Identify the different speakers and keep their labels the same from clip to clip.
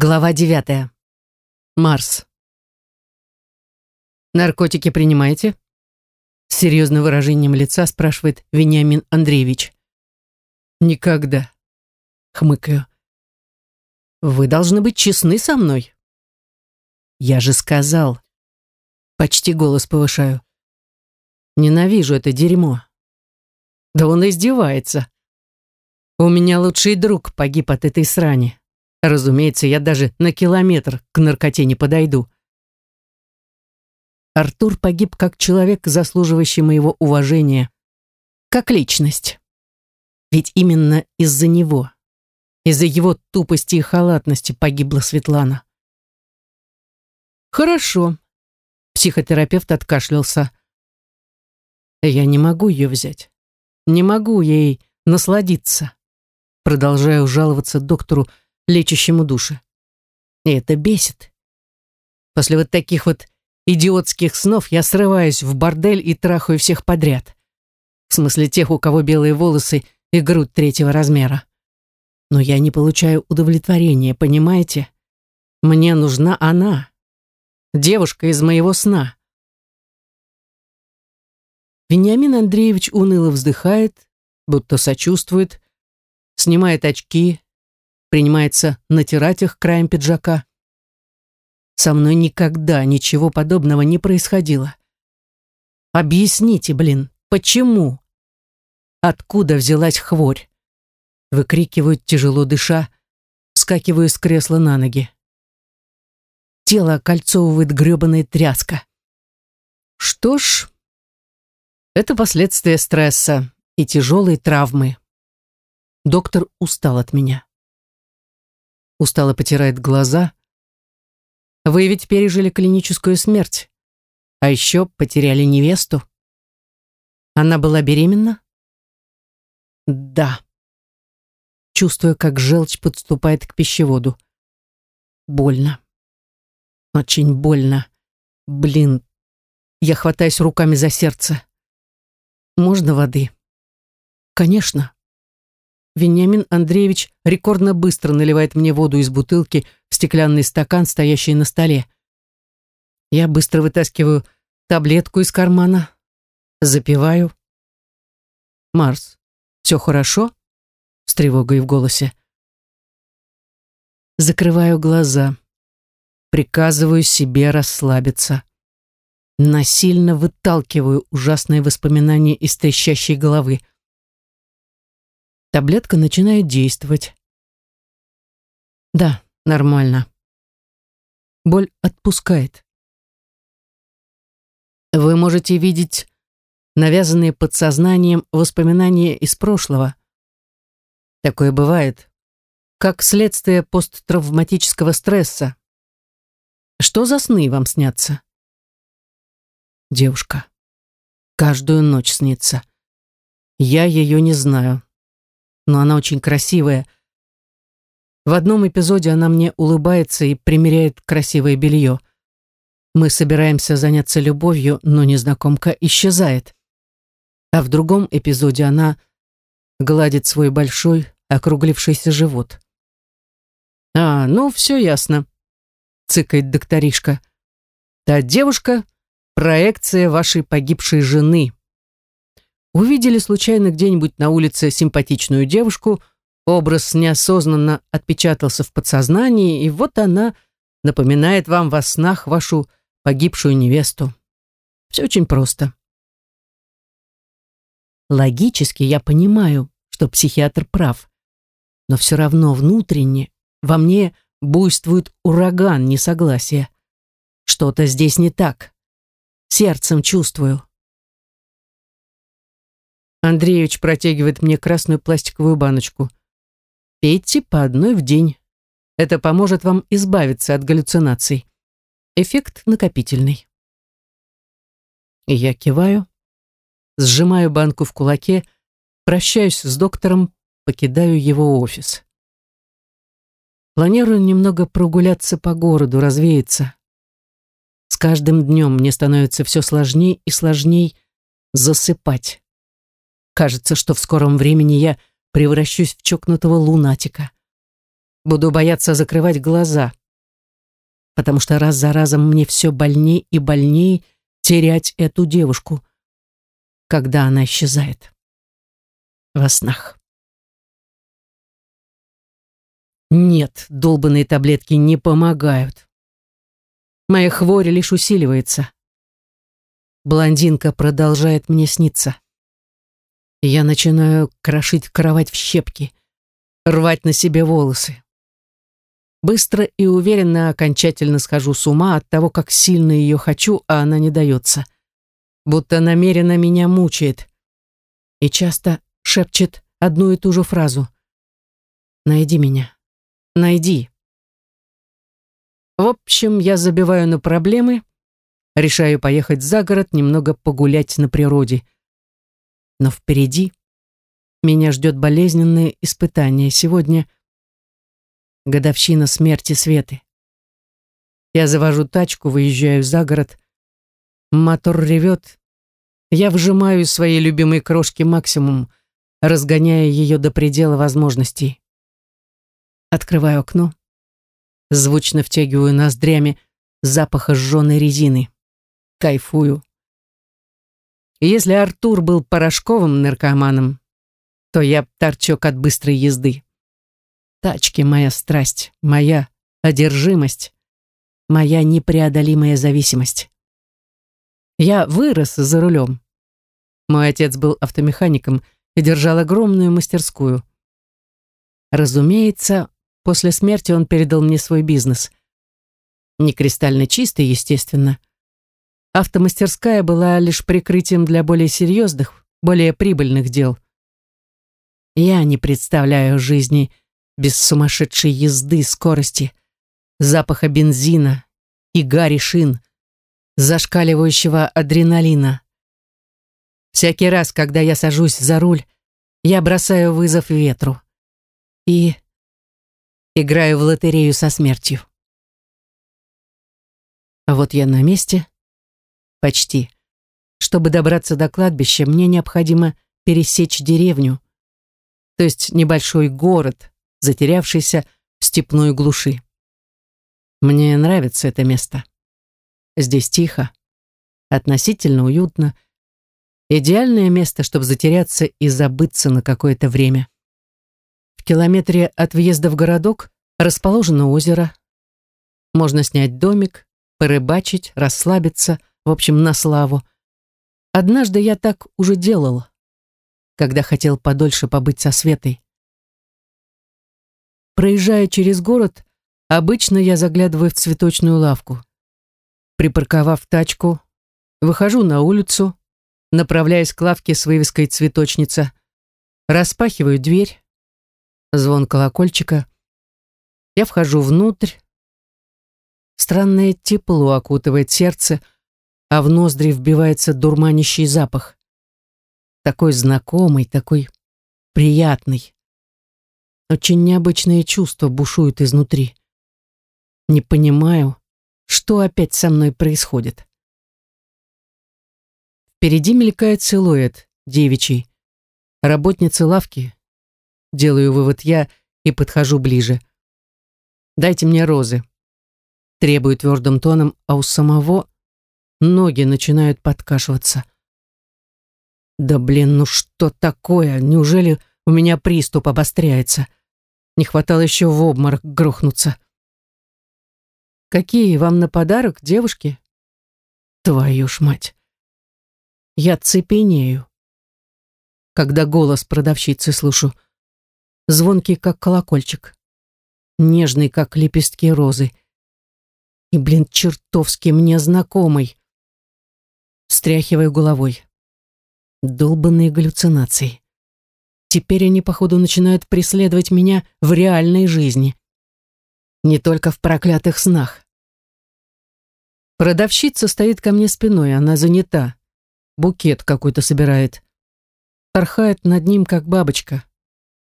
Speaker 1: Глава девятая. Марс. «Наркотики принимаете?» С серьезным выражением лица спрашивает Вениамин Андреевич. «Никогда», — хмыкаю. «Вы должны быть честны со мной». «Я же сказал». Почти голос повышаю. «Ненавижу это дерьмо». Да он издевается. У меня лучший друг погиб от этой срани. Разумеется, я даже на километр к наркоте не подойду. Артур погиб как человек, заслуживающий моего уважения, как личность. Ведь именно из-за него, из-за его тупости и халатности погибла Светлана. Хорошо. Психотерапевт откашлялся. Я не могу ее взять. Не могу ей насладиться. Продолжаю жаловаться доктору, лечащему души. И это бесит. После вот таких вот идиотских снов я срываюсь в бордель и трахаю всех подряд. В смысле тех, у кого белые волосы и грудь третьего размера. Но я не получаю удовлетворения, понимаете? Мне нужна она. Девушка из моего сна. Вениамин Андреевич уныло вздыхает, будто сочувствует, снимает очки, принимается натирать их краем пиджака. Со мной никогда ничего подобного не происходило. Объясните, блин, почему? Откуда взялась хворь? Выкрикивают, тяжело дыша, скакиваю с кресла на ноги. Тело окольцовывает грёбаная тряска. Что ж, это последствия стресса и тяжелой травмы. Доктор устал от меня устало потирает глаза. Вы ведь пережили клиническую смерть, а еще потеряли невесту. Она была беременна? Да. Чувствуя, как желчь подступает к пищеводу. Больно. Очень больно. Блин. Я хватаюсь руками за сердце. Можно воды? Конечно. Вениамин Андреевич рекордно быстро наливает мне воду из бутылки в стеклянный стакан, стоящий на столе. Я быстро вытаскиваю таблетку из кармана, запиваю. «Марс, все хорошо?» с тревогой в голосе. Закрываю глаза. Приказываю себе расслабиться. Насильно выталкиваю ужасные воспоминания из трещащей головы. Таблетка начинает действовать. Да, нормально. Боль отпускает. Вы можете видеть навязанные подсознанием воспоминания из прошлого. Такое бывает, как следствие посттравматического стресса. Что за сны вам снятся? Девушка. Каждую ночь снится. Я ее не знаю но она очень красивая. В одном эпизоде она мне улыбается и примеряет красивое белье. Мы собираемся заняться любовью, но незнакомка исчезает. А в другом эпизоде она гладит свой большой, округлившийся живот. «А, ну, все ясно», — цыкает докторишка. «Та девушка — проекция вашей погибшей жены». Увидели случайно где-нибудь на улице симпатичную девушку, образ неосознанно отпечатался в подсознании, и вот она напоминает вам во снах вашу погибшую невесту. Все очень просто. Логически я понимаю, что психиатр прав, но все равно внутренне во мне буйствует ураган несогласия. Что-то здесь не так. Сердцем чувствую. Андреевич протягивает мне красную пластиковую баночку. Пейте по одной в день. Это поможет вам избавиться от галлюцинаций. Эффект накопительный. Я киваю, сжимаю банку в кулаке, прощаюсь с доктором, покидаю его офис. Планирую немного прогуляться по городу, развеяться. С каждым днем мне становится все сложнее и сложнее засыпать. Кажется, что в скором времени я превращусь в чокнутого лунатика. Буду бояться закрывать глаза, потому что раз за разом мне все больней и больней терять эту девушку, когда она исчезает во снах. Нет, долбанные таблетки не помогают. Моя хворь лишь усиливается. Блондинка продолжает мне сниться. Я начинаю крошить кровать в щепки, рвать на себе волосы. Быстро и уверенно окончательно схожу с ума от того, как сильно ее хочу, а она не дается. Будто намеренно меня мучает. И часто шепчет одну и ту же фразу. «Найди меня. Найди». В общем, я забиваю на проблемы, решаю поехать за город, немного погулять на природе. Но впереди меня ждет болезненное испытание. Сегодня годовщина смерти Светы. Я завожу тачку, выезжаю за город. Мотор ревет. Я вжимаю своей любимой крошки максимум, разгоняя ее до предела возможностей. Открываю окно звучно втягиваю ноздрями запаха сжженной резины. Кайфую. Если Артур был порошковым наркоманом, то я торчок от быстрой езды. Тачки — моя страсть, моя одержимость, моя непреодолимая зависимость. Я вырос за рулем. Мой отец был автомехаником и держал огромную мастерскую. Разумеется, После смерти он передал мне свой бизнес. Не кристально чистый, естественно. Автомастерская была лишь прикрытием для более серьезных, более прибыльных дел. Я не представляю жизни без сумасшедшей езды, скорости, запаха бензина и гари шин, зашкаливающего адреналина. Всякий раз, когда я сажусь за руль, я бросаю вызов ветру. И Играю в лотерею со смертью. А вот я на месте. Почти. Чтобы добраться до кладбища, мне необходимо пересечь деревню, то есть небольшой город, затерявшийся в степной глуши. Мне нравится это место. Здесь тихо, относительно уютно. Идеальное место, чтобы затеряться и забыться на какое-то время километре от въезда в городок расположено озеро. Можно снять домик, порыбачить, расслабиться, в общем, на славу. Однажды я так уже делал, когда хотел подольше побыть со Светой. Проезжая через город, обычно я заглядываю в цветочную лавку. Припарковав тачку, выхожу на улицу, направляясь к лавке с вывеской «Цветочница», распахиваю дверь, звон колокольчика. Я вхожу внутрь. Странное тепло окутывает сердце, а в ноздри вбивается дурманящий запах. Такой знакомый, такой приятный. Очень необычные чувства бушуют изнутри. Не понимаю, что опять со мной происходит. Впереди мелькает силуэт девичий. Работницы лавки, Делаю вывод я и подхожу ближе. «Дайте мне розы». Требую твердым тоном, а у самого ноги начинают подкашиваться. «Да блин, ну что такое? Неужели у меня приступ обостряется? Не хватало еще в обморок грохнуться». «Какие вам на подарок, девушки?» «Твою ж мать!» Я цепенею, когда голос продавщицы слышу звонкий, как колокольчик, нежный, как лепестки розы, и, блин, чертовски мне знакомый. Встряхиваю головой. Долбанные галлюцинации. Теперь они, походу, начинают преследовать меня в реальной жизни. Не только в проклятых снах. Продавщица стоит ко мне спиной, она занята. Букет какой-то собирает. Порхает над ним, как бабочка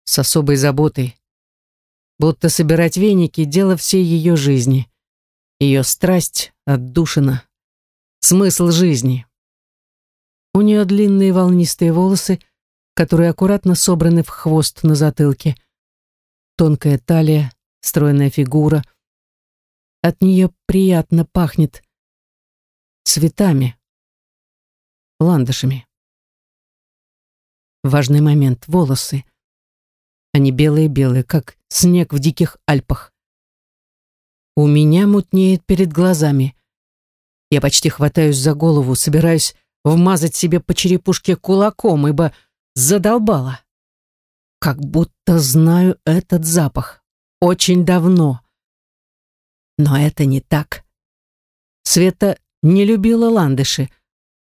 Speaker 1: с особой заботой. Будто собирать веники — дело всей ее жизни. Ее страсть отдушина. Смысл жизни. У нее длинные волнистые волосы, которые аккуратно собраны в хвост на затылке. Тонкая талия, стройная фигура. От нее приятно пахнет цветами, ландышами. Важный момент — волосы. Они белые-белые, как снег в диких Альпах. У меня мутнеет перед глазами. Я почти хватаюсь за голову, собираюсь вмазать себе по черепушке кулаком, ибо задолбала. Как будто знаю этот запах. Очень давно. Но это не так. Света не любила ландыши.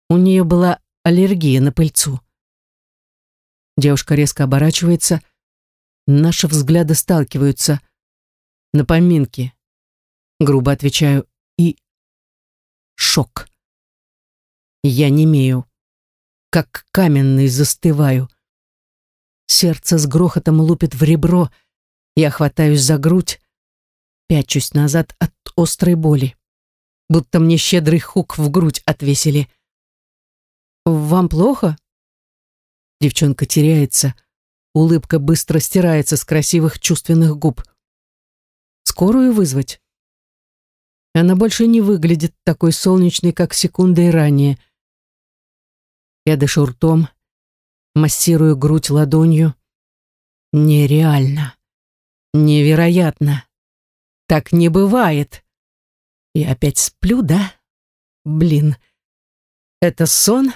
Speaker 1: У нее была аллергия на пыльцу. Девушка резко оборачивается. Наши взгляды сталкиваются. На поминке. Грубо отвечаю. И шок. Я не имею. Как каменный застываю. Сердце с грохотом лупит в ребро. Я хватаюсь за грудь. Пячусь назад от острой боли. Будто мне щедрый хук в грудь отвесили. «Вам плохо?» Девчонка теряется. Улыбка быстро стирается с красивых чувственных губ. «Скорую вызвать?» Она больше не выглядит такой солнечной, как секундой ранее. Я дышу ртом, массирую грудь ладонью. Нереально. Невероятно. Так не бывает. И опять сплю, да? Блин. Это сон?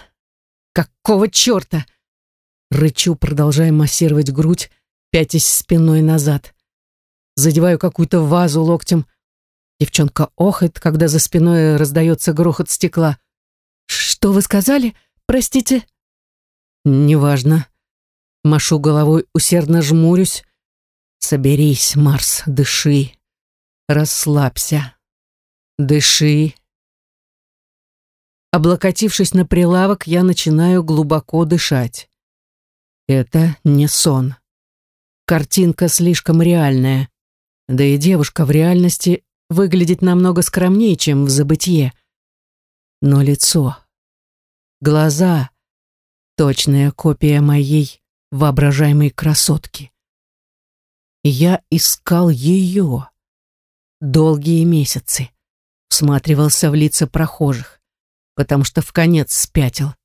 Speaker 1: Какого черта? Рычу, продолжая массировать грудь, пятясь спиной назад. Задеваю какую-то вазу локтем. Девчонка охает, когда за спиной раздается грохот стекла. «Что вы сказали? Простите?» «Неважно». Машу головой, усердно жмурюсь. «Соберись, Марс, дыши. Расслабься. Дыши». Облокотившись на прилавок, я начинаю глубоко дышать. Это не сон. Картинка слишком реальная. Да и девушка в реальности выглядит намного скромнее, чем в забытье. Но лицо, глаза точная копия моей воображаемой красотки. Я искал ее долгие месяцы, всматривался в лица прохожих, потому что в конец спятил.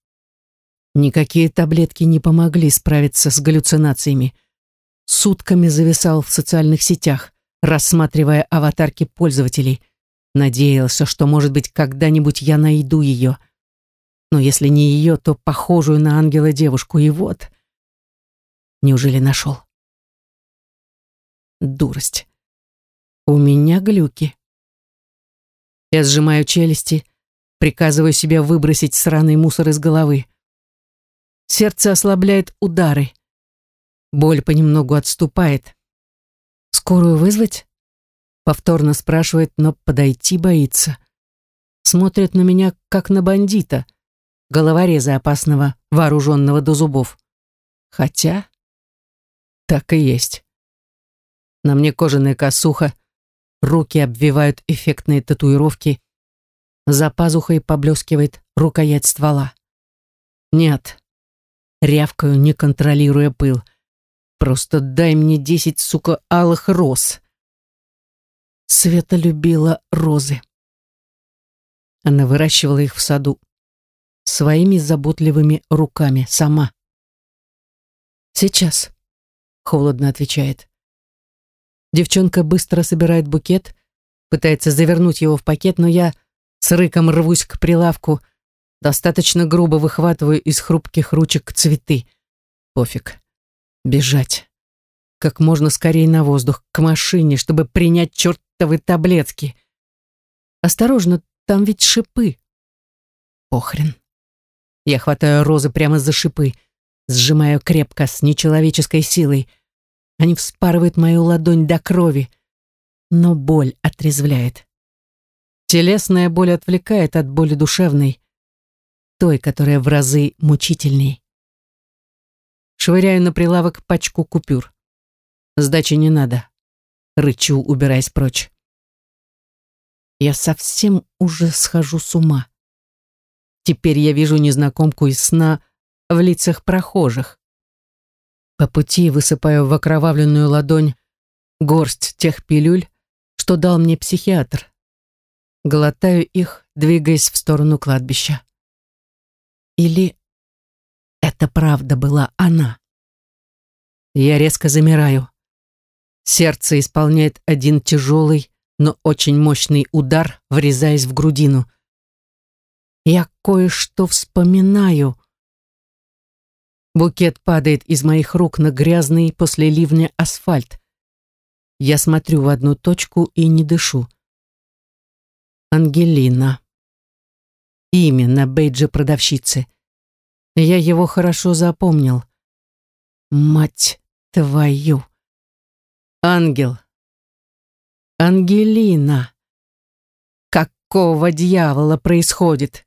Speaker 1: Никакие таблетки не помогли справиться с галлюцинациями. Сутками зависал в социальных сетях, рассматривая аватарки пользователей. Надеялся, что, может быть, когда-нибудь я найду ее — но если не ее, то похожую на ангела девушку. И вот... Неужели нашел? Дурость. У меня глюки. Я сжимаю челюсти, приказываю себе выбросить сраный мусор из головы. Сердце ослабляет удары. Боль понемногу отступает. «Скорую вызвать?» Повторно спрашивает, но подойти боится. Смотрит на меня, как на бандита — головореза опасного, вооруженного до зубов. Хотя так и есть. На мне кожаная косуха, руки обвивают эффектные татуировки, за пазухой поблескивает рукоять ствола. Нет, рявкаю, не контролируя пыл. Просто дай мне десять, сука, алых роз. Света любила розы. Она выращивала их в саду своими заботливыми руками сама. «Сейчас», — холодно отвечает. Девчонка быстро собирает букет, пытается завернуть его в пакет, но я с рыком рвусь к прилавку, достаточно грубо выхватываю из хрупких ручек цветы. Пофиг. Бежать. Как можно скорее на воздух, к машине, чтобы принять чертовы таблетки. Осторожно, там ведь шипы. Похрен. Я хватаю розы прямо за шипы, сжимаю крепко, с нечеловеческой силой. Они вспарывают мою ладонь до крови, но боль отрезвляет. Телесная боль отвлекает от боли душевной, той, которая в разы мучительней. Швыряю на прилавок пачку купюр. Сдачи не надо. Рычу, убираясь прочь. Я совсем уже схожу с ума. Теперь я вижу незнакомку из сна в лицах прохожих. По пути высыпаю в окровавленную ладонь Горсть тех пилюль, что дал мне психиатр. Глотаю их, двигаясь в сторону кладбища. Или это правда была она? Я резко замираю. Сердце исполняет один тяжелый, но очень мощный удар, врезаясь в грудину. Я кое-что вспоминаю. Букет падает из моих рук на грязный после ливня асфальт. Я смотрю в одну точку и не дышу. Ангелина. Имя на бейдже продавщицы. Я его хорошо запомнил. Мать твою. Ангел. Ангелина. Какого дьявола происходит?